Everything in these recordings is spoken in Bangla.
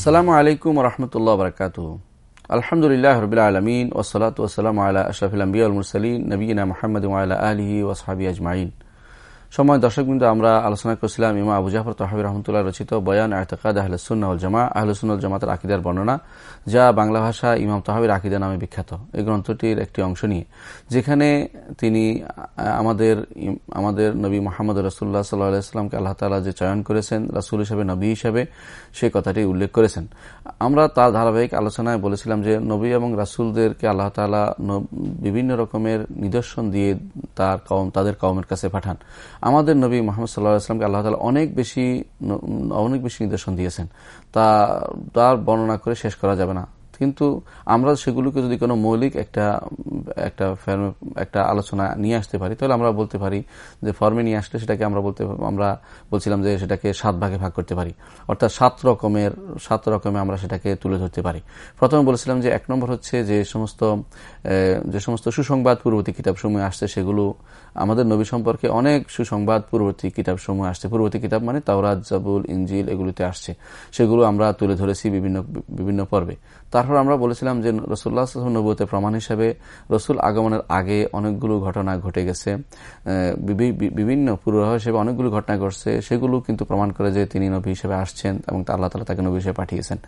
আসসালামু আলাইকুম রহমতুল্লাহ বরকাত আলহামদুলিল্লাহ রবিল আলমিন ওসলাত ওসালাম আল্লাহ আশরাফিল আম্বিয়া মুরসালিন নবীনা মোহাম্মদ আলহি ওসহাবি আজমাইন সময় দর্শক দর্শকবৃন্দ, আমরা আলোচনা করছিলাম ইমা আবু জাফর তহাবি রহমতুল্লাহ রচিত বয়ান আয়তকাদ আহলসুন্নাউল জামা আহলসুন্নুল জামাতের আকিদার বর্ণনা, যা বাংলা ভাষা ইমাম তহাবির আকিদা নামে বিখ্যাত। এই গ্রন্থটির একটি অংশ নিয়ে, যেখানে তিনি আমাদের আমাদের নবী মোহাম্মদ রসুল্লাহ সাল্লাহামকে আল্লাহ তালা যে চয়ন করেছেন, রাসুল হিসাবে, নবী হিসাবে, সে কথাটি উল্লেখ করেছেন। আমরা তার ধারাবাহিক আলোচনায় বলেছিলাম যে, নবী এবং রাসুলদেরকে আল্লাহ তালা বিভিন্ন রকমের নিদর্শন দিয়ে তার কম তাদের কমের কাছে পাঠান। আমাদের নবী মোহাম্মদ সাল্লাহ আসলামকে আল্লাহ তালা অনেক বেশি অনেক বেশি নিদর্শন দিয়েছেন। তা তার বর্ণনা করে শেষ করা যাবে না। কিন্তু আমরা সেগুলোকে যদি কোনো মৌলিক একটা একটা একটা আলোচনা নিয়ে আসতে পারি, তাহলে আমরা বলতে পারি যে ফর্মে নিয়ে আসলে সেটাকে আমরা বলতে, আমরা বলছিলাম যে সেটাকে সাত ভাগে ভাগ করতে পারি। অর্থাৎ সাত রকমের, সাত রকমে আমরা সেটাকে তুলে ধরতে পারি। প্রথমে বলেছিলাম যে এক নম্বর হচ্ছে যে সমস্ত যে সমস্ত সুসংবাদ পূর্ববর্তী কিতাব সময় আসছে, সেগুলো আমাদের নবী সম্পর্কে অনেক সুসংবাদ পূর্ববর্তী কিতাব সময় আসছে। পূর্ববর্তী কিতাব মানে তাওরাত, জাবুল ইঞ্জিল এগুলিতে আসছে। সেগুলো আমরা তুলে ধরেছি বিভিন্ন বিভিন্ন পর্বে। তারপর আমরা বলেছিলাম যে রসুল্লাহ নবুতে প্রমাণ হিসাবে রসুল আগমনের আগে অনেকগুলো ঘটনা ঘটে গেছে। বিভিন্ন পূর্বাভাস হিসেবে অনেকগুলো ঘটনা ঘটছে, সেগুলো কিন্তু প্রমাণ করে যে তিনি নবী হিসেবে আসছেন এবং আল্লাহ তালা তাকে নবী হিসেবে পাঠিয়েছেন।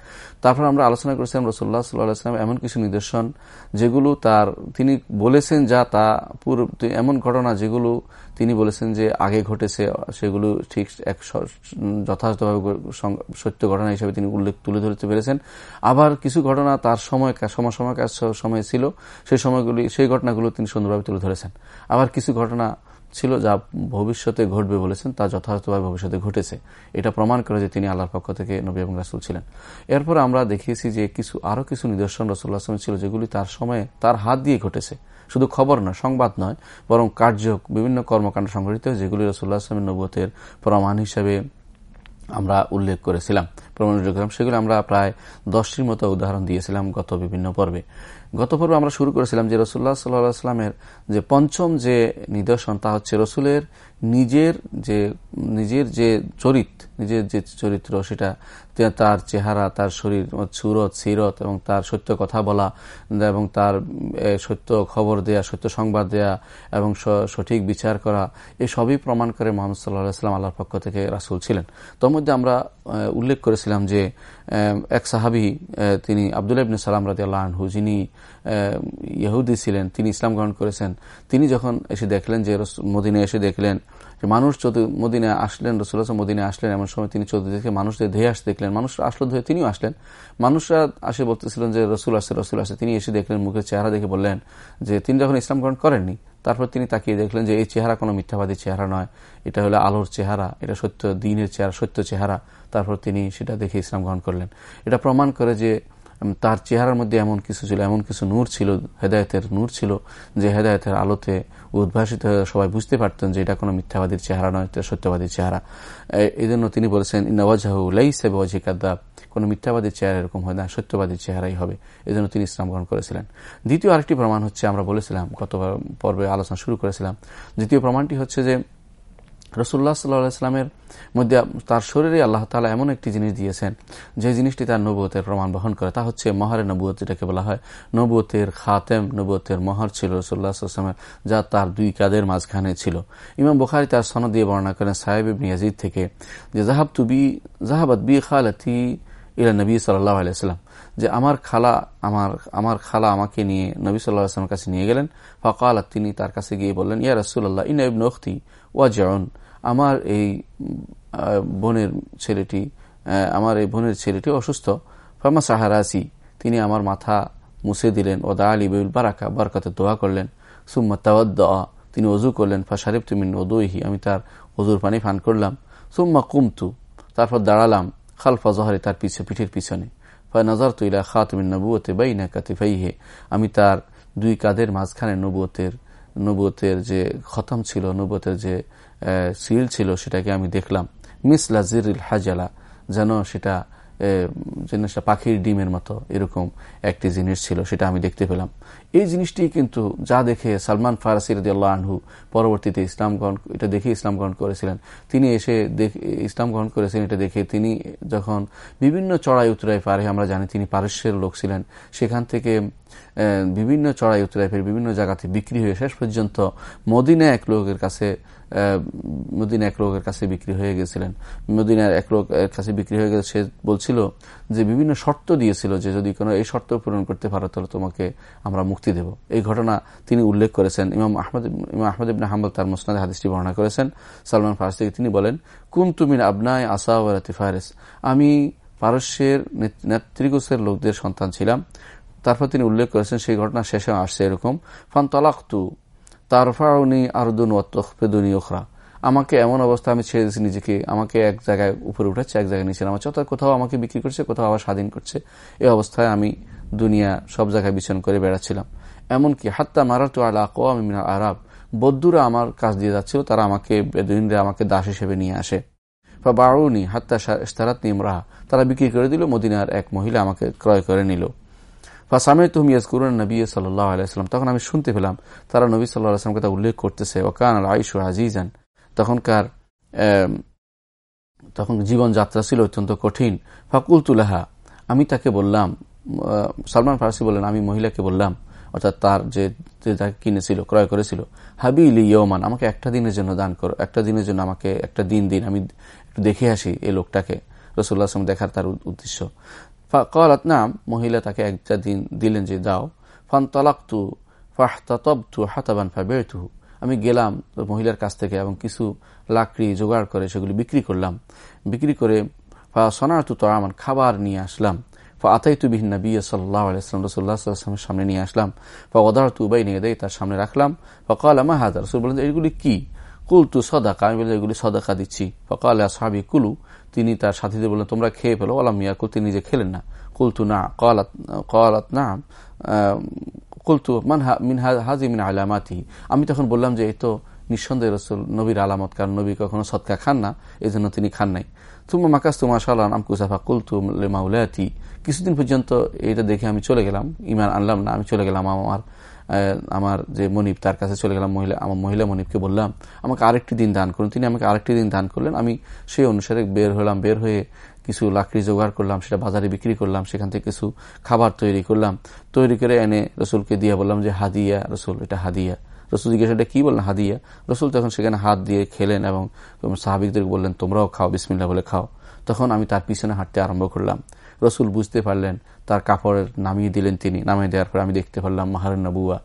তারপর আমরা আলোচনা করেছিলাম রসুল্লাহ সাল্লাহাম এমন কিছু নিদর্শন, যেগুলো তার, তিনি বলেছেন যা তা এমন ঘটনা যেগুলো তিনি বলেছেন যে আগে ঘটেছে, সেগুলো ঠিক এক যথাযথভাবে সত্য ঘটনা হিসেবে তিনি উল্লেখ তুলে ধরতে পেরেছেন। আবার কিছু ঘটনা তার সময় সময় সময় ছিল, সেই সময়গুলি, সেই ঘটনাগুলো তিনি সুন্দরভাবে তুলে ধরেছেন। আবার কিছু ঘটনা ছিল, যা ভবিষ্যতে ঘটবে বলেছেন, তা যথাযথভাবে ভবিষ্যতে ঘটেছে। এটা প্রমাণ করে যে তিনি আল্লাহর পক্ষ থেকে নবী এবং রাসুল ছিলেন। এরপর আমরা দেখিয়েছি যে কিছু আরও কিছু নিদর্শন রসুল্লাহ ছিল, যেগুলি তার সময়ে তার হাত দিয়ে ঘটেছে। শুধু খবর নয়, সংবাদ নয়, বরং কার্য বিভিন্ন কর্মকাণ্ড সংঘটিত যেগুলি রসুল্লাহ আসলামের নবতের প্রমাণ হিসেবে আমরা উল্লেখ করেছিলাম। প্রমাণ সেগুলো আমরা প্রায় দশটির মতো উদাহরণ দিয়েছিলাম গত বিভিন্ন পর্বে। গত পর্বে আমরা শুরু করেছিলাম যে রসুল্লাহ সাল্লাহ আসলামের যে পঞ্চম যে নিদর্শন, তা হচ্ছে রসুলের নিজের যে নিজের যে চরিত নিজের যে চরিত্র, সেটা তার চেহারা, তার শরীর, সুরত, সিরত এবং তার সত্য কথা বলা এবং তার সত্য খবর দেয়া, সত্য সংবাদ দেয়া এবং সঠিক বিচার করা এই সবই প্রমাণ করে মোহাম্মদ সাল্লাহ সাল্লাম আল্লাহর পক্ষ থেকে রাসুল ছিলেন। তোর মধ্যে আমরা উল্লেখ করেছিলাম যে এক সাহাবি তিনি আবদুল্লাহ ইবনে সালাম রাজি আল্লাহ আনহু, যিনি ইহুদি ছিলেন, তিনি ইসলাম গ্রহণ করেছেন। তিনি যখন এসে দেখলেন যে মদিনে এসে দেখলেন, যে মানুষ মদিনে আসলেন রসুল্লাহ মদিনে আসলেন, এমন সময় তিনি চতুর্দিকে মানুষদের ধেয়ে আসতে দেখলেন। মানুষ আসলো ধুয়ে তিনিও আসলেন। মানুষরা আসে বলতেছিলেন যে রসুল আসছে রসুল আসছে। তিনি এসে দেখলেন, মুখের চেহারা দেখে বললেন যে তিনি যখন ইসলাম গ্রহণ করেননি তারপর তিনি তাকিয়ে দেখলেন যে এই চেহারা কোনো মিথ্যাবাদী চেহারা নয়। এটা হলো আলোর চেহারা, এটা সত্য, দিনের চেহারা, সত্য চেহারা। তারপর তিনি সেটা দেখে ইসলাম গ্রহণ করলেন। এটা প্রমাণ করে যে তার চেহারার মধ্যে এমন কিছু ছিল, এমন কিছু নূর ছিল, হেদায়তের নূর ছিল, যে হেদায়তের আলোতে উদ্ভাসিত সবাই বুঝতে পারতেন যে এটা কোনো মিথ্যাবাদীর চেহারা নয়, এটা সত্যবাদীর চেহারা। এই জন্য তিনি বলেছেন নওয়াজাহু লাইসেব ওয়াজিকাদ্দাব কোনো মিথ্যাবাদীর চেহারা এরকম হয় না, সত্যবাদীর চেহারাই হবে। এই জন্য তিনি ইসলাম গ্রহণ করেছিলেন। দ্বিতীয় আরেকটি প্রমাণ হচ্ছে আমরা বলেছিলাম গত পর্বে আলোচনা শুরু করেছিলাম। দ্বিতীয় প্রমাণটি হচ্ছে যে রসুল্লাহ সাল্লাহামের মধ্যে তার শরীরে আল্লাহ তালা এমন একটি জিনিস দিয়েছেন, যে জিনিসটি তার নবুয়তের প্রমাণ বহন করে। তা হচ্ছে মহারে নবুয়ত, যেটাকে বলা হয় নবুয়তের খাতেম, নবুয়তের মহর ছিল রসুল্লাহামের যা তার দুই কাদের মাঝখানে ছিল। ইমাম বুখারি তার সনদ দিয়ে বর্ণনা করেন সাহেব ইয়াজিদ থেকে, যে জাহাব তুবি জাহাবাদ বি খালাতি ইলা নবী সাল্লাহ আলাইসাল্লাম যে আমার খালা, আমার আমার খালা আমাকে নিয়ে নবী সাল্লাহ আসলামের কাছে নিয়ে গেলেন ফকাল তিনি তার কাছে গিয়ে বললেন, ইয়া রসুল্লাহ ইন ইবন ওখতি ওয়া জন আমার এই বোনের ছেলেটি আমার এই বোনের ছেলেটি অসুস্থ। ফামা সাহারাসি তিনি আমার মাথা মুছে দিলেন। ও দা আলী বেউল বারাকা, বারকাতে দোয়া করলেন। সুম্মা তাওয়াদ তিনি অজু করলেন। ফা শারিফ তুমিন ওদুহি আমি তার অজুর পানি ফান করলাম। সুম্মা কুমতু, তারপর দাঁড়ালাম খালফা জহারি তার পিছে, পিঠের পিছনে। ফা নজর তুইলা খাতমিন নবুয়তে বাইনা কাতিফাইহে, আমি তার দুই কাদের মাঝখানে নবুয়তের নবুয়তের যে খতম ছিল নবুয়তের যে সিল ছিল, সেটাকে আমি দেখলাম। মিস লাজির হাজালা, যেন সেটা জিনিসটা পাখির ডিমের মতো এরকম একটি জিনিস ছিল, সেটা আমি দেখতে পেলাম। এই জিনিসটি কিন্তু যা দেখে সালমান ফারাসি রদি আল্লাহ আনহু পরবর্তীতে ইসলাম গ্রহণ, এটা দেখে ইসলাম গ্রহণ করেছিলেন। তিনি এসে ইসলাম গ্রহণ করেছিলেন এটা দেখে তিনি যখন বিভিন্ন চড়াই উতরাই পারে আমরা জানি তিনি পারস্যের লোক ছিলেন, সেখান থেকে বিভিন্ন চড়াই উতরাই ফের বিভিন্ন জায়গাতে বিক্রি হয়ে, শেষ পর্যন্ত মদিনা এক লোকের কাছে মদিনা এক লোকের কাছে বিক্রি হয়ে গেছিলেন। মদিনার এক লোকের কাছে বিক্রি হয়ে গেছে, সে বলছিল যে বিভিন্ন শর্ত দিয়েছিল যে যদি কোনো এই শর্ত পূরণ করতে পারো, তাহলে তোমাকে আমরা মুক্তি দেব। এই ঘটনা তিনি উল্লেখ করেছেন। ইমাম আহমদ ইমাম আহমদ ইবিন হাম্বল তার মোসনাদ হাদিসটি বর্ণনা করেছেন। সালমান ফারস থেকে তিনি বলেন কুন তুমিন আবনায় আসাওয়ারাতি ফারেস। আমি পারস্যের নেতৃগোছের লোকদের সন্তান ছিলাম। তারপর তিনি উল্লেখ করেছেন, সেই ঘটনা শেষে আসছে এরকম। ফান তলাক্তু, তারফাউনি আরদুন ওয়াত্তফেদুনি ওখরা আমাকে এমন অবস্থা আমি ছেড়ে দিয়েছি নিজেকে, আমাকে এক জায়গায় উপরে উঠাচ্ছে, এক জায়গায় নিচে নামাচ্ছে, অর্থাৎ কোথাও আমাকে বিক্রি করছে, কোথাও আবার স্বাধীন করছে। এই অবস্থায় আমি দুনিয়া সব জায়গায় বিচরণ করে বেড়াচ্ছিলাম। এমনকি হাত্তা মারাতু আলা আমি মিনা আরব বদ্যুরা আমার কাজ দিয়ে যাচ্ছিল, তারা আমাকে বেদিনরা আমাকে দাস হিসেবে নিয়ে আসে। বা বাড়ুনি হাত্তা ইস্তারাত নিমরাহ তারা বিক্রি করে দিল, মদিনার এক মহিলা আমাকে ক্রয় করে নিল। ফাসামে তুমি ইয়াজকুরুন নবী সাল্লাহ আলাইসাল্লাম তখন আমি শুনতে পেলাম, তারা নবী সাল্লাহ আসলাম কথা উল্লেখ করতেছে ওকান আল আইসু আজিজান তখনকার তখন জীবনযাত্রা ছিল অত্যন্ত কঠিন। ফাকুল তুলাহা আমি তাকে বললাম সালমান ফারসি বললেন, আমি মহিলাকে বললাম, অর্থাৎ তার যে তাকে কিনেছিল, ক্রয় করেছিল, হাবি ইলি ইয়মান, আমাকে একটা দিনের জন্য দান করো, একটা দিনের জন্য আমাকে একটা দিন দিন, আমি একটু দেখে আসি এই লোকটাকে, রসুল্লাহ আসলাম দেখার তার উদ্দেশ্য। কলাত নাম মহিলা তাকে একটা দিন দিলেন যে, দাও। ফান তলাক্তু ফাহতাতবতু হাতাবান ফা ফাবেরতুহু আমি গেলাম মহিলার কাছ থেকে এবং কিছু লাকড়ি জোগাড় করে সেগুলি বিক্রি করলাম। বিক্রি করে সনাতু তো আমার খাবার নিয়ে আসলাম। আতাই তু বিহীন নবী সাল্লাহ আলাইসলাম রসুল্লাহামের সামনে নিয়ে আসলাম। বা অদার তু বাই নিয়ে দেয় তার সামনে রাখলাম। ফকাল আমা হাজার রসুল বলেন এগুলি কি? কুল তু সদাকা আমি বললাম, এগুলি সদাকা দিচ্ছি। ফকাল সাহাবি কুলু তিনি তার সাথীদের বললেন, তোমরা খেয়ে ফেলো আলাম মিয়াকুল তিনি নিজে খেলেন না। কুলতু না কলাত কলাত না কুলতু, মান মিন হাজি মিন আলামাতি আমি তখন বললাম যে, এই তো নিঃসন্দেহ রসুল, নবীর আলামত, কারণ নবী কখনো সৎকা খান না এই জন্য তিনি খান নাই। তুমা মাকাস তুমা সালাম আমকুসাফা কুলতু মাউলাতি কিছুদিন পর্যন্ত এটা দেখে আমি চলে গেলাম ইমান আনলাম না, আমি চলে গেলাম আমার আমার যে মনিব, তার কাছে চলে গেলাম মহিলা, আমার মহিলা মনিবকে বললাম, আমাকে আরেকটি দিন দান করুন। তিনি আমাকে আরেকটি দিন দান করলেন, আমি সেই অনুসারে বের হলাম, বের হয়ে কিছু লাকড়ি জোগাড় করলাম, সেটা বাজারে বিক্রি করলাম, সেখান থেকে কিছু খাবার তৈরি করলাম। তৈরি করে এনে রসুলকে দিয়ে বললাম যে, হাদিয়া, রসুল, এটা হাদিয়া। রসুল জিজ্ঞাসা এটা কি বললেন, হাদিয়া? রসুল তখন সেখানে হাত দিয়ে খেলেন এবং সাহাবিকদের বললেন, তোমরাও খাও বিসমিল্লা বলে খাও। তখন আমি তার পিছনে হাঁটতে আরম্ভ করলাম। রসুল বুঝতে পারলেন, তার কাপড়ের নামিয়ে দিলেন তিনি। নামিয়ে দেওয়ার পর আমি দেখতে পারলাম মাহার নবুয়া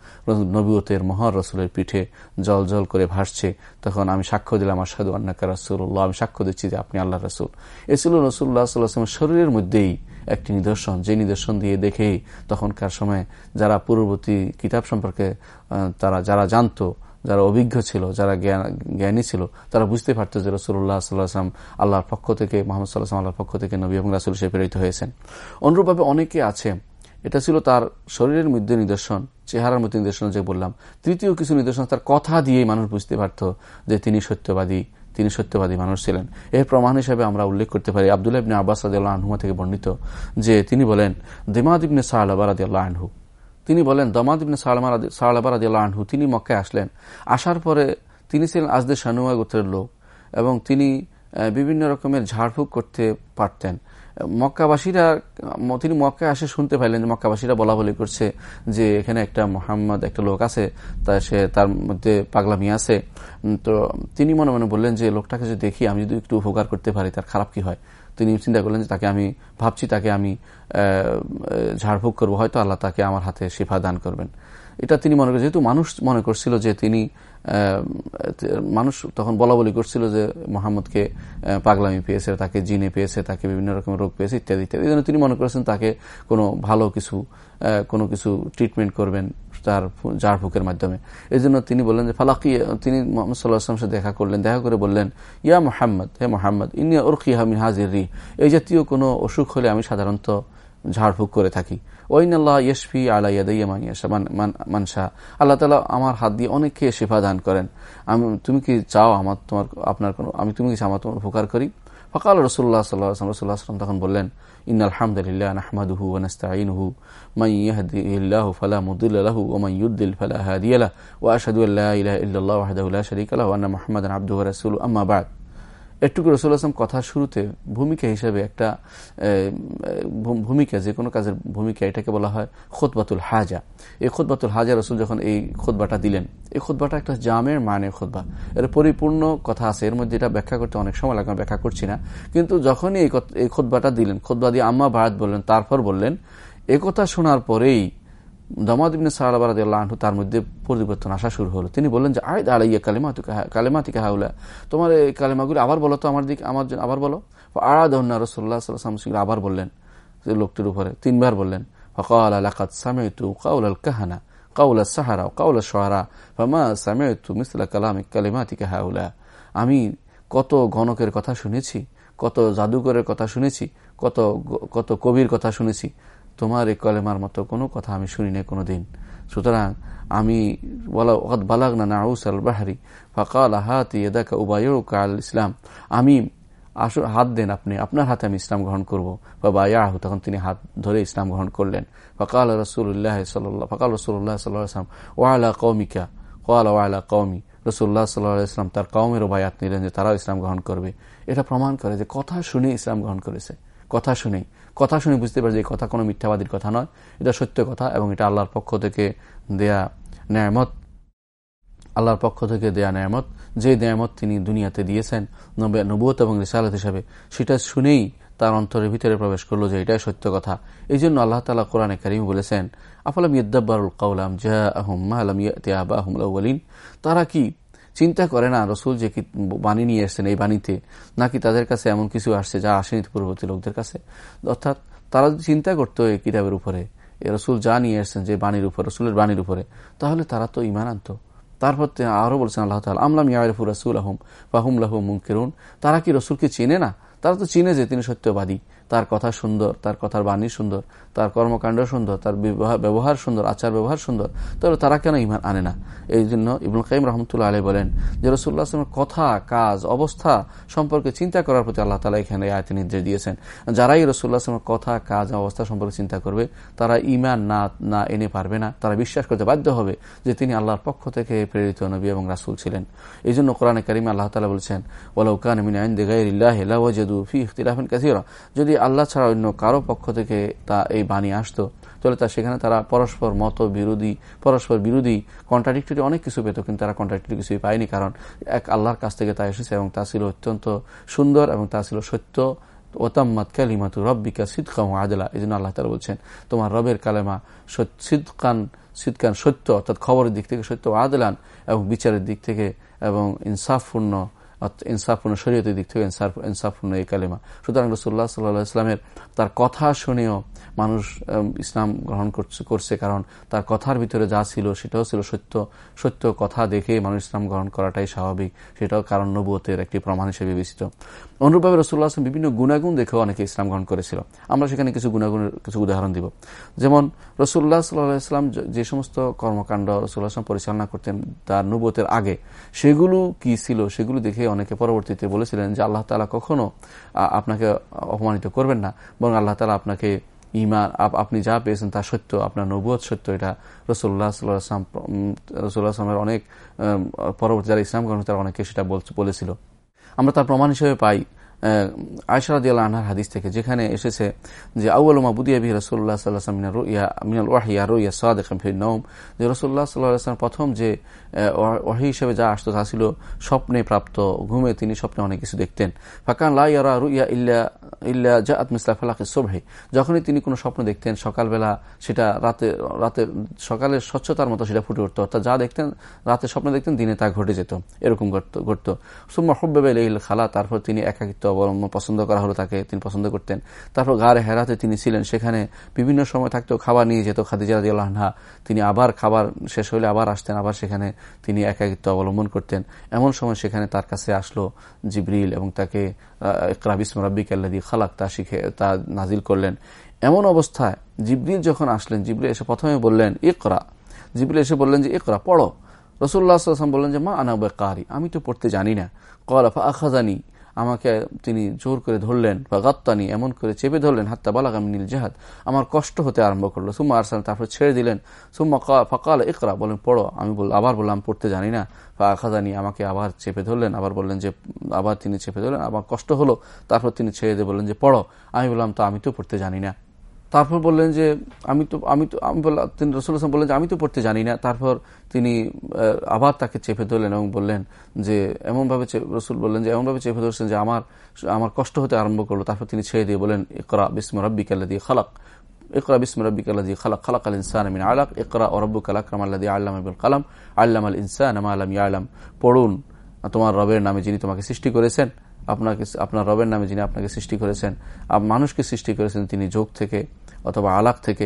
নবুয়তের মহার রসুলের পিঠে জল জল করে ভাসছে। তখন আমি সাক্ষ্য দিলাম আসাদু আন্নাকা রসুল্লাহ আমি সাক্ষ্য দিচ্ছি যে আপনি আল্লাহ রসুল। এ ছিল রসুল্লাহ সাল্লাহামের শরীরের মধ্যেই একটি নিদর্শন। যে নিদর্শন দিয়ে দেখেই তখনকার সময় যারা পূর্ববর্তী কিতাব সম্পর্কে তারা, যারা জানতো যারা অভিজ্ঞ ছিল, যারা জ্ঞানী ছিল, তারা বুঝতে পারত যে রসুল্লাহ সাল্লাহাম আল্লাহর পক্ষ থেকে, মোহাম্মদ সাল্লাহ আল্লাহর পক্ষ থেকে নবী এবং রাসুল সে প্রেরিত হয়েছেন। অনুরূপভাবে অনেকে আছে, এটা ছিল তার শরীরের মধ্যে নিদর্শন, চেহারার মধ্যে নিদর্শন যে বললাম। তৃতীয় কিছু নিদর্শন তার কথা দিয়েই মানুষ বুঝতে পারত যে তিনি সত্যবাদী তিনি সত্যবাদী মানুষ ছিলেন। এর প্রমাণ হিসেবে আমরা উল্লেখ করতে পারি আবদুল্লাহ আব্বাস আদিল্লাহ আনহুমা থেকে বর্ণিত যে তিনি বলেন, দিমাদ ইবনে সাহালাবার আদিল্লাহ আনহু তিনি বলেন, দমাদ ইবনে সালাবার আদি আনহু, তিনি মক্কায় আসলেন। আসার পরে তিনি ছিলেন আজদের সানুয়া গোত্রের লোক এবং তিনি বিভিন্ন রকমের ঝাড়ফুঁক করতে পারতেন। মক্কাবাসীরা তিনি মক্কায় আসে শুনতে পাইলেন যে মক্কাবাসীরা বলা বলি করছে যে এখানে একটা মোহাম্মদ, একটা লোক আছে, তা সে, তার মধ্যে পাগলামি আছে। তো তিনি মনে মনে বললেন যে, লোকটাকে যদি দেখি, আমি যদি একটু উপকার করতে পারি, তার খারাপ কি হয়? তিনি চিন্তা করলেন যে তাকে আমি ভাবছি, তাকে আমি ঝাড়ফুঁক করব। হয়তো আল্লাহ তাকে আমার হাতে শিফা দান করবেন। এটা তিনি মনে করেন, যেহেতু মানুষ মনে করছিল যে তিনি মানুষ তখন বলা বলি করছিল যে মোহাম্মদকে পাগলামি পেয়েছে, তাকে জিনে পেয়েছে, তাকে বিভিন্ন রকমের রোগ পেয়েছে, ইত্যাদি ইত্যাদি। তিনি মনে করেছেন তাকে কোনো ভালো কিছু কোনো কিছু ট্রিটমেন্ট করবেন। তার জার ফুকের মাধ্যমে। এই জন্য তিনি বললেন যে, ফালাকি, তিনি মোহাম্মদ সাল্লাহ সাথে দেখা করলেন, দেখা করে বললেন, ইয়া মোহাম্মদ, হে মোহাম্মদ ইনিয়া ওরকিয়া মিন হাজির রি। এই জাতীয় কোনো অসুখ হলে আমি সাধারণত ঝাড়ফুঁক করে থাকি। ওইন আল্লাহ ইয়সফি আলা ইয়াদাইয়া মানসা আল্লাহ তালা আমার হাত দিয়ে অনেককে শেফা দান করেন। আমি, তুমি কি চাও আমার তোমার, আপনার কোনো, আমি, তুমি কি আমার তোমার উপকার করি? ফকাল রসুল্লাহ সাল্লাহ রসুল্লাহ আসলাম তখন বললেন ইন আলহামদুলিল্লাহ নাহমাদুহু ওনস্তাইনহু মাই ইয়াহদিল্লাহু ফালা মুদিল্লাহু ওমাই ইউদ্দিল ফালা হাদিয়ালা ওয়া আশহাদু আল্লা ইলাহা ইল্লাল্লাহ ওয়াহদাহু লা শারীকা লাহু ওয়া আন্না মুহাম্মাদান আবদুহু ওয়া রাসূলুহু আম্মা বাদ একটুকু রসুল আসলাম কথার শুরুতে ভূমিকা হিসেবে একটা ভূমিকা, যে কোনো কাজের ভূমিকা এটাকে বলা হয় খোদবাতুল হাজা। এই খোদবাতুল হাজা রসুল যখন এই খোদবাটা দিলেন, এই খোদবাটা একটা জামের মানে খোদবা এর পরিপূর্ণ কথা আছে, এর মধ্যে এটা ব্যাখ্যা করতে অনেক সময় লাগে ব্যাখ্যা করছি না। কিন্তু যখনই এই খোদবাটা দিলেন খোদবা দিয়ে আম্মা ভারত বললেন, তারপর বললেন কথা শোনার পরেই দামাদ ইবনে সাহাবাদ তার মধ্যে পরিবর্তন আসা শুরু হলো। তিনি বললেন যে আয় দাঁড়াইয়া কালেমা কালেমা থেকে হাউলা। তোমার এই কালেমাগুলি আবার বলো তো আমার দিকে, আমার জন্য আবার বলো। আড়াদহন্না রসোল্লা সাল্লাম আবার বললেন লোকটির উপরে তিনবার বললেন। আমি কত গণকের কথা শুনেছি, কত জাদুকরের কথা শুনেছি, কত কত কবির কথা শুনেছি তোমার এই কলেমার মতো কোনো কথা আমি শুনি নাই কোনো দিন সুতরাং আমি বালাগ না নাউস আল বাহারি, ফাকাল হাতি এদাকা উবায়ুকা আল ইসলাম। আমি আসো হাত দেন আপনি, আপনার হাতে আমি ইসলাম গ্রহণ করব। বা বায়াহু তখন তিনি হাত ধরে ইসলাম গ্রহণ করলেন। ফকাল রসুল্লাহ সাল্লাহ ফকাল রসুল্লাহ সাল্লাম ওয়ালা কৌমিকা কোয়ালা ওয়ালা কৌমি রসুল্লাহ সাল্লাহ ইসলাম তার কৌমেরও বায়াত নিলেন যে তারাও ইসলাম গ্রহণ করবে। এটা প্রমাণ করে যে কথা শুনে ইসলাম গ্রহণ করেছে। কথা শুনেই কথা শুনে বুঝতে পারে যে কথা কোনো মিথ্যাবাদীর কথা নয়। এটা সত্য কথা এবং এটা আল্লাহর পক্ষ থেকে দেয়া ন্যায়ামত আল্লাহর পক্ষ থেকে দেয়া ন্যায়ামত যে ন্যায়ামত তিনি দুনিয়াতে দিয়েছেন নবুয়ত এবং রিসালত হিসাবে, সেটা শুনেই তার অন্তরের ভিতরে প্রবেশ করল যে এটাই সত্য কথা। এই জন্য আল্লাহ তালা কোরআনে করিম বলেছেন, আফলাম ইদ্দাব্বারুল কাউলাম জাহ আহম মাহলাম ইয়াবা আহমুল তারা কি চিন্তা করে না রসুল যে কি বাণী নিয়ে এসছেন এই বাণীতে, নাকি তাদের কাছে এমন কিছু আসছে যা আসেনি পূর্ববর্তী লোকদের কাছে? অর্থাৎ তারা যদি চিন্তা করতো এই কিতাবের উপরে, এ রসুল যা নিয়ে এসছেন যে বাণীর উপরে, রসুলের বাণীর উপরে, তাহলে তারা তো ইমান আনত। তারপর আরও বলছেন আল্লাহ তাল আমলাম ইয়ারফুর রসুল আহম ফাহুম লাহু মুমকিরুন তারা কি রসুলকে চেনে না? তারা তো চিনে যে তিনি সত্যবাদী। তার কথা সুন্দর, তার কথার বাণী সুন্দর, তার কর্মকাণ্ড সুন্দর, তার ব্যবহার সুন্দর, আচার ব্যবহার সুন্দর তাহলে তারা কেন ইমান আনে না? এই জন্য ইবুল কাইম রহমতুল্লাহ আলী বলেন যে রসুল্লাহ আসলামের কথা, কাজ, অবস্থা সম্পর্কে চিন্তা করার প্রতি আল্লাহ তালা এখানে আয়তে নির্দেশ দিয়েছেন। যারাই রসুল্লাহ আসলামের কথা, কাজ, অবস্থা সম্পর্কে চিন্তা করবে, তারা ইমান না না এনে পারবে না। তারা বিশ্বাস করতে বাধ্য হবে যে তিনি আল্লাহর পক্ষ থেকে প্রেরিত নবী এবং রাসুল ছিলেন। এই জন্য কোরআনে কারিম আল্লাহ তালা বলছেন ওলাউকান যদি আল্লাহ ছাড়া অন্য কারও পক্ষ থেকে তা এই বাণী আসতো। তাহলে তা সেখানে তারা পরস্পর মত বিরোধী, পরস্পর বিরোধী কন্ট্রাডিক্টরি অনেক কিছু পেত, কিন্তু তারা কন্ট্রাডিক্টরি কিছুই পায়নি, কারণ এক আল্লাহর কাছ থেকে তা এসেছে এবং তা ছিল অত্যন্ত সুন্দর এবং তা ছিল সত্য। ওতাম্মাত কালিমাতু রব্বিকা সিদ্কাম আদলা, এই জন্য আল্লাহ তালা বলছেন, তোমার রবের কালেমা সিদ্কান সিদ্কান সত্য, অর্থাৎ খবরের দিক থেকে সত্য আদলান এবং বিচারের দিক থেকে এবং ইনসাফপূর্ণ ইনসাফপূর্ণ শরীয়তের দিক থেকে ইনসাফপূর্ণ এই কালেমা। সুতরাং রসুল্লাহ সাল্লাহ ইসলামের তার কথা শুনেও মানুষ ইসলাম গ্রহণ করছে কারণ তার কথার ভিতরে যা ছিল সেটাও ছিল সত্য। সত্য কথা দেখে মানুষ ইসলাম গ্রহণ করাটাই স্বাভাবিক। সেটাও কারণ নবুয়তের একটি প্রমাণ হিসেবে বিবেচিত। অনুরূপভাবে রসুল্লাহ আসলাম বিভিন্ন গুণাগুণ দেখেও অনেকে ইসলাম গ্রহণ করেছিল। আমরা সেখানে কিছু গুণাগুণের কিছু উদাহরণ দিব। যেমন রসুল্লাহ সাল্লাহ ইসলাম যে সমস্ত কর্মকাণ্ড রসুল্লাহ আসলাম পরিচালনা করতেন তার নবুয়তের আগে, সেগুলো কি ছিল? সেগুলো দেখে অনেকে পরবর্তীতে বলেছিলেন যে আল্লাহ তালা কখনো আপনাকে অপমানিত করবেন না, বরং আল্লাহ তালা আপনাকে ইমান আপনি যা পেয়েছেন তা সত্য, আপনার নবুয় সত্য, এটা রসুল্লাহ সাল্লাম রসুল্লাহ অনেক পরবর্তী যারা ইসলাম গ্রহণ তারা অনেকে সেটা বলেছিল। আমরা তার প্রমাণ হিসেবে পাই আয়সারাদ আনহার হাদিস থেকে, যেখানে এসেছে যে আউ্লমা বুদিয়াবি রসুল্লাহ সাল্লাহ মিনাল ওয়াহিয়া রইয়া সাদ নৌম যে রসুল্লাহ সাল্লাহ প্রথম যে ওয়াহি হিসেবে যা আসতো তা ছিল স্বপ্নে প্রাপ্ত, ঘুমে তিনি স্বপ্নে অনেক কিছু দেখতেন। ফাকান লাইয়ারা রুইয়া ইল্লা ইল্লা জা আতমিসলা ফালাকে সোভে যখনই তিনি কোনো স্বপ্ন দেখতেন, সকালবেলা সেটা রাতে রাতে, সকালের স্বচ্ছতার মতো সেটা ফুটে উঠতো। অর্থাৎ যা দেখতেন, রাতে স্বপ্ন দেখতেন, দিনে তা ঘটে যেত। এরকম ঘটতো সুম্মা হব্বে খালা, তারপর তিনি একাকিত্ব অবলম্বন পছন্দ করা হলো তাকে, তিনি পছন্দ করতেন। তারপর গাড়ে হেরাতে তিনি ছিলেন। সেখানে বিভিন্ন সময় থাকতেও খাবার নিয়ে যেত খাদিজা রাজি আল্লাহা তিনি আবার খাবার শেষ হলে আবার আসতেন, আবার সেখানে তিনি একাকিত্ব অবলম্বন করতেন। এমন সময় সেখানে তার কাছে আসলো জিব্রিল এবং তাকে ইকরাবিসম রব্বিক আল্লাদি খালাক, তা শিখে, তা নাজিল করলেন। এমন অবস্থায় জিব্রিল যখন আসলেন, জিব্রিল এসে প্রথমে বললেন, ইকরা। জিব্রিল এসে বললেন যে, ইকরা, পড়ো। রসুল্লাহ বললেন যে, মা আনাবে কারি আমি তো পড়তে জানি না। কলাফা আখাজানি। আমাকে তিনি জোর করে ধরলেন বা গাত্তানি এমন করে চেপে ধরলেন, হাত্তা বালাগাম নীল জাহাদ। আমার কষ্ট হতে আরম্ভ করল। সুম্মা আরসাল তারপর ছেড়ে দিলেন। সুম্মা ফকাল ইকরা, বলেন, পড়ো, আমি বল আবার বললাম পড়তে জানি না। বা আখাদানি, আমাকে আবার চেপে ধরলেন, আবার বললেন যে, আবার তিনি চেপে ধরলেন, আমার কষ্ট হলো, তারপর তিনি ছেড়ে দিয়ে বললেন যে, পড়ো। আমি বললাম, তো আমি তো পড়তে জানি না। তারপর বললেন যে, আমি তো আমি তো, আমি বললাম, তিনি রসুল হাসলাম বললেন যে, আমি তো পড়তে জানি না। তারপর তিনি আবার তাকে চেপে ধরলেন এবং বললেন যে, এমনভাবে রসুল বললেন যে, এমনভাবে চেপে ধরছেন যে, আমার আমার কষ্ট হতে আরম্ভ করল। তারপর তিনি ছেড়ে দিয়ে বলেন ইকরা বিস্ম রব্বিক দিয়ে খালাক। ইকরা বিস্ম রব্বিক আল্লাদি খালাক। খালাক আল ইনসান মিন আলাক। একরা ইকরা ওরব্বুক আলাকরাম আল্লাদি আল্লাম আবুল কালাম। আল্লাহ আল ইনসান আমা আলম পড়ুন, তোমার রবের নামে যিনি তোমাকে সৃষ্টি করেছেন। আপনাকে, আপনার রবের নামে যিনি আপনাকে সৃষ্টি করেছেন মানুষকে সৃষ্টি করেছেন, তিনি যোগ থেকে অথবা আলাক থেকে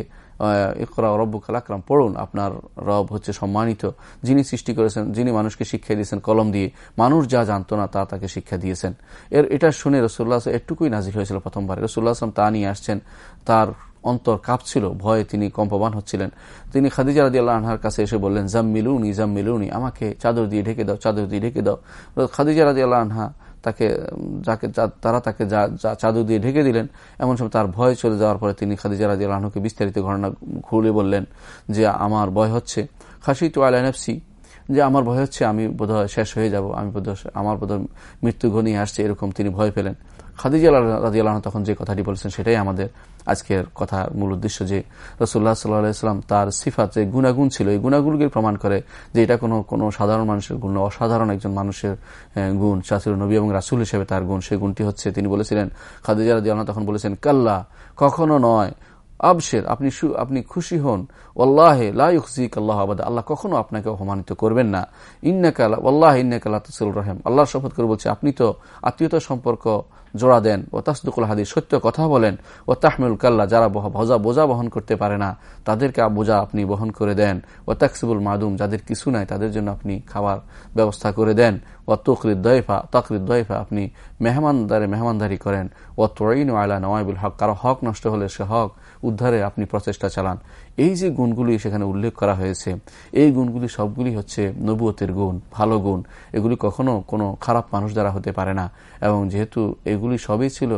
ইকরা রব্বুক আলাকরাম পড়ুন। আপনার রব হচ্ছে সম্মানিত। যিনি সৃষ্টি করেছেন, যিনি মানুষকে শিক্ষা দিয়েছেন কলম দিয়ে, মানুষ যা জানতো না তা তাকে শিক্ষা দিয়েছেন। এর, এটা শুনে রসুল্লাহ এটুকুই নাজির হয়েছিল প্রথমবার। রসুল্লাহ আসলাম তা নিয়ে আসছেন। তার অন্তর কাঁপছিল, ভয়ে তিনি কম্পমান হচ্ছিলেন। তিনি খাদিজা রাজি আল্লাহ আনহার কাছে এসে বললেন, জাম্মিলুনি জাম্মিলুনি, আমাকে চাদর দিয়ে ঢেকে দাও, চাদর দিয়ে ঢেকে দাও। খাদিজা রাজি আল্লাহ আনহা তাকে, যাকে তারা তাকে চাদু দিয়ে ঢেকে দিলেন, এমন সময় তার ভয় চলে যাওয়ার পরে তিনি খাদিজা রাজি আল্লাহকে বিস্তারিত ঘটনা খুলে বললেন যে, আমার ভয় হচ্ছে। খাসি টু আল আলাইনফসি যে আমার ভয় হচ্ছে, আমি বোধহয় শেষ হয়ে যাব, আমি বোধহয় আমার বোধহয় মৃত্যু ঘনিয়ে আসছে এরকম তিনি ভয় পেলেন। খাদিজা তখন যে কথাটি বলেছেন সেটাই আমাদের আজকের কথা মূল উদ্দেশ্য যে রসুল্লাহ সাল্লাহাম তার সিফাত যে গুণাগুণ ছিল, এই গুণাগুণকে প্রমাণ করে যে এটা কোনো কোনো সাধারণ মানুষের গুণ অসাধারণ একজন মানুষের গুণ শাসুর নবী এবং রাসুল হিসেবে তার গুণ। সেই গুণটি হচ্ছে তিনি বলেছিলেন, খাদিজা রাজি তখন বলেছেন, কাল্লা, কখনো নয় আবশের, আপনি আপনি খুশি হন। ওল্লাহে লাইক আল্লাহ আবাদ। আল্লাহ কখনো আপনাকে অপমানিত করবেন না। ইন্নাকাল আল্লাহ ইন্নাকাল রহেম। আল্লাহর শপথ করে বলছে, আপনি তো আত্মীয়তা সম্পর্ক জোড়া দেন। ও তাসদুকুল হাদিস, সত্য কথা বলেন। ও তাহমুল কাল্লা, যারা ভজা, বোঝা বহন করতে পারে না, তাদেরকে বোঝা আপনি বহন করে দেন। ও তাকসিবুল মাদুম, যাদের কিছু নাই, তাদের জন্য আপনি খাবার ব্যবস্থা করে দেন। ও তকরিদ দয়ফা তকরিদ দয়ফা আপনি মেহমানদারে মেহমানদারি করেন। ও তোরাইন আলা নওয়াইবুল হক, কারও হক নষ্ট হলে সে হক। উদ্ধারে আপনি প্রচেষ্টা চালান। এই যে গুণগুলি সেখানে উল্লেখ করা হয়েছে, এই গুণগুলি সবগুলি হচ্ছে নবুয়তের গুণ, ভালো গুণ। এগুলি কখনো কোনো খারাপ মানুষ দ্বারা হতে পারে না। এবং যেহেতু এগুলি সবই ছিল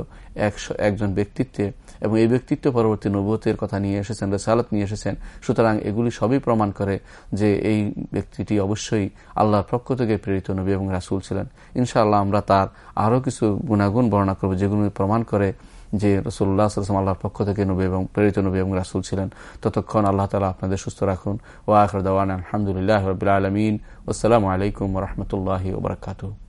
একজন ব্যক্তিত্বে, এবং এই ব্যক্তিত্ব পরবর্তী নবুয়তের কথা নিয়ে এসেছেন, রেসালত নিয়ে এসেছেন, সুতরাং এগুলি সবই প্রমাণ করে যে এই ব্যক্তিটি অবশ্যই আল্লাহর পক্ষ থেকে প্রেরিত নবী এবং রাসুল ছিলেন। ইনশাআল্লাহ আমরা তার আরও কিছু গুণাগুণ বর্ণনা করব, যেগুলো প্রমাণ করে যে রসুল্লাহ আসলাম আল্লাহর পক্ষ থেকে নবী এবং প্রেরিত নবী এবং রাসুল ছিলেন। ততক্ষণ আল্লাহ তালা আপনাদের সুস্থ রাখুন। ও আখর দাওয়ান আলহামদুলিল্লাহ রবিআলমিন আসসালামু আলাইকুম রহমতুল্লাহ ওবরাকাতু